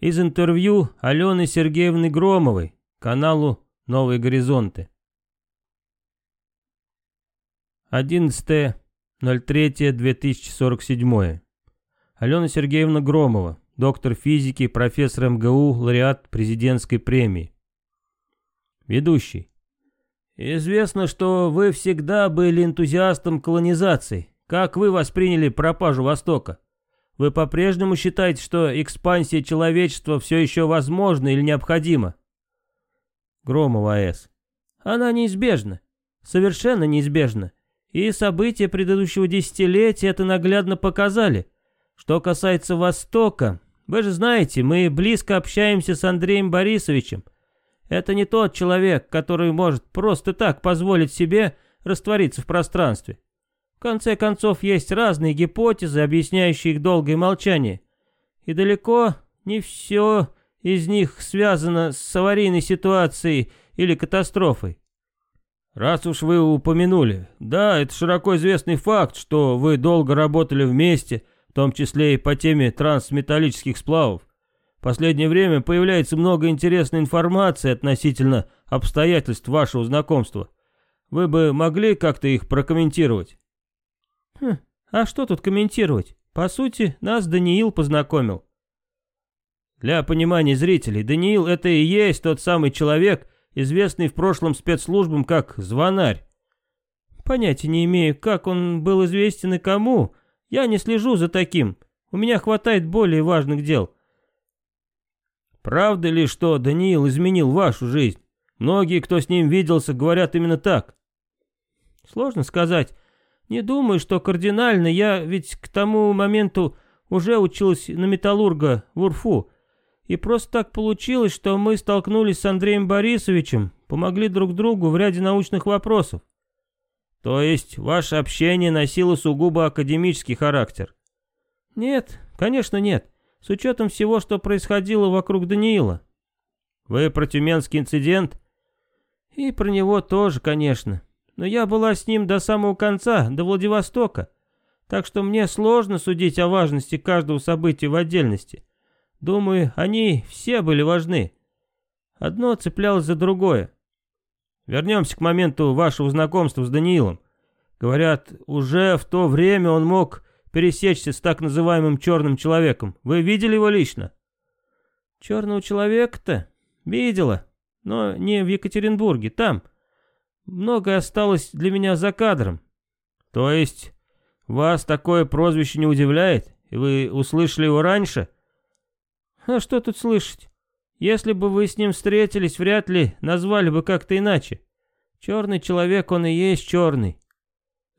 из интервью Алены Сергеевны Громовой каналу «Новые горизонты». 11.03.2047. Алена Сергеевна Громова, доктор физики, профессор МГУ, лауреат президентской премии. Ведущий. Известно, что вы всегда были энтузиастом колонизации. Как вы восприняли пропажу Востока? Вы по-прежнему считаете, что экспансия человечества все еще возможна или необходима? Громова А.С. Она неизбежна. Совершенно неизбежна. И события предыдущего десятилетия это наглядно показали. Что касается Востока, вы же знаете, мы близко общаемся с Андреем Борисовичем. Это не тот человек, который может просто так позволить себе раствориться в пространстве. В конце концов, есть разные гипотезы, объясняющие их долгое молчание. И далеко не все из них связано с аварийной ситуацией или катастрофой. Раз уж вы упомянули, да, это широко известный факт, что вы долго работали вместе, в том числе и по теме трансметаллических сплавов. В последнее время появляется много интересной информации относительно обстоятельств вашего знакомства. Вы бы могли как-то их прокомментировать? Хм, а что тут комментировать? По сути, нас Даниил познакомил. Для понимания зрителей, Даниил это и есть тот самый человек, известный в прошлом спецслужбам как Звонарь. Понятия не имею, как он был известен и кому. Я не слежу за таким. У меня хватает более важных дел. Правда ли, что Даниил изменил вашу жизнь? Многие, кто с ним виделся, говорят именно так. Сложно сказать. Не думаю, что кардинально. Я ведь к тому моменту уже училась на металлурга в УРФУ. И просто так получилось, что мы столкнулись с Андреем Борисовичем, помогли друг другу в ряде научных вопросов. То есть ваше общение носило сугубо академический характер? Нет, конечно нет. С учетом всего, что происходило вокруг Даниила. Вы про тюменский инцидент? И про него тоже, конечно но я была с ним до самого конца, до Владивостока, так что мне сложно судить о важности каждого события в отдельности. Думаю, они все были важны. Одно цеплялось за другое. Вернемся к моменту вашего знакомства с Даниилом. Говорят, уже в то время он мог пересечься с так называемым черным человеком. Вы видели его лично? Черного человека-то? Видела, но не в Екатеринбурге, там, Многое осталось для меня за кадром. То есть, вас такое прозвище не удивляет? И вы услышали его раньше? А что тут слышать? Если бы вы с ним встретились, вряд ли назвали бы как-то иначе. Черный человек, он и есть черный.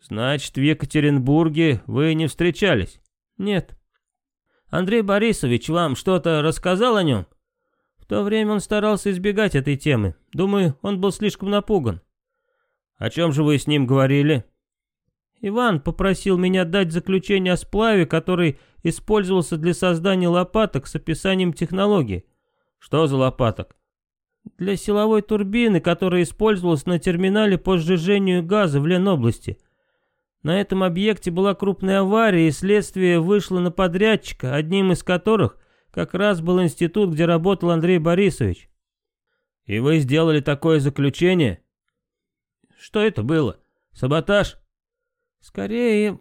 Значит, в Екатеринбурге вы не встречались? Нет. Андрей Борисович вам что-то рассказал о нем? В то время он старался избегать этой темы. Думаю, он был слишком напуган. «О чем же вы с ним говорили?» «Иван попросил меня дать заключение о сплаве, который использовался для создания лопаток с описанием технологии». «Что за лопаток?» «Для силовой турбины, которая использовалась на терминале по сжижению газа в Ленобласти. На этом объекте была крупная авария, и следствие вышло на подрядчика, одним из которых как раз был институт, где работал Андрей Борисович». «И вы сделали такое заключение?» Что это было? Саботаж? Скорее,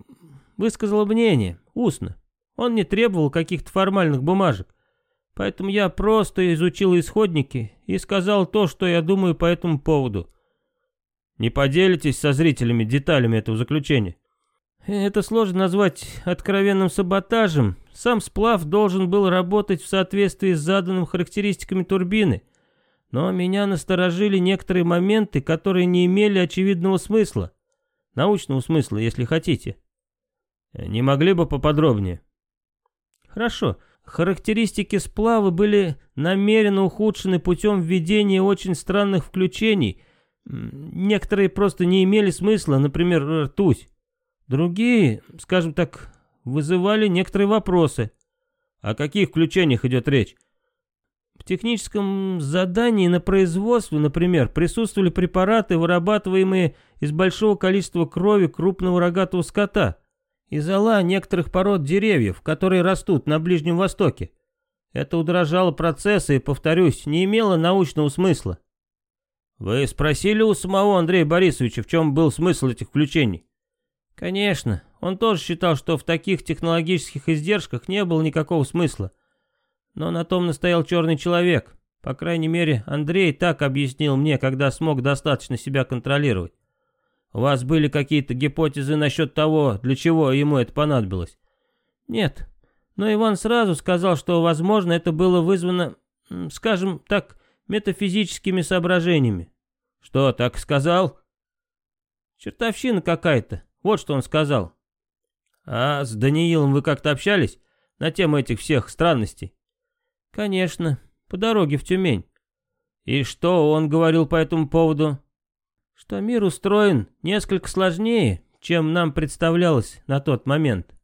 высказала мнение, устно. Он не требовал каких-то формальных бумажек. Поэтому я просто изучил исходники и сказал то, что я думаю по этому поводу. Не поделитесь со зрителями деталями этого заключения? Это сложно назвать откровенным саботажем. Сам сплав должен был работать в соответствии с заданными характеристиками турбины — но меня насторожили некоторые моменты, которые не имели очевидного смысла. Научного смысла, если хотите. Не могли бы поподробнее? Хорошо. Характеристики сплава были намеренно ухудшены путем введения очень странных включений. Некоторые просто не имели смысла, например, ртуть. Другие, скажем так, вызывали некоторые вопросы. О каких включениях идет речь? В техническом задании на производстве, например, присутствовали препараты, вырабатываемые из большого количества крови крупного рогатого скота, из зола некоторых пород деревьев, которые растут на Ближнем Востоке. Это удорожало процесса и, повторюсь, не имело научного смысла. Вы спросили у самого Андрея Борисовича, в чем был смысл этих включений? Конечно, он тоже считал, что в таких технологических издержках не было никакого смысла. Но на том настоял черный человек. По крайней мере, Андрей так объяснил мне, когда смог достаточно себя контролировать. У вас были какие-то гипотезы насчет того, для чего ему это понадобилось? Нет, но Иван сразу сказал, что, возможно, это было вызвано, скажем так, метафизическими соображениями. Что, так сказал? Чертовщина какая-то, вот что он сказал. А с Даниилом вы как-то общались на тему этих всех странностей? Конечно, по дороге в Тюмень. И что он говорил по этому поводу? Что мир устроен несколько сложнее, чем нам представлялось на тот момент.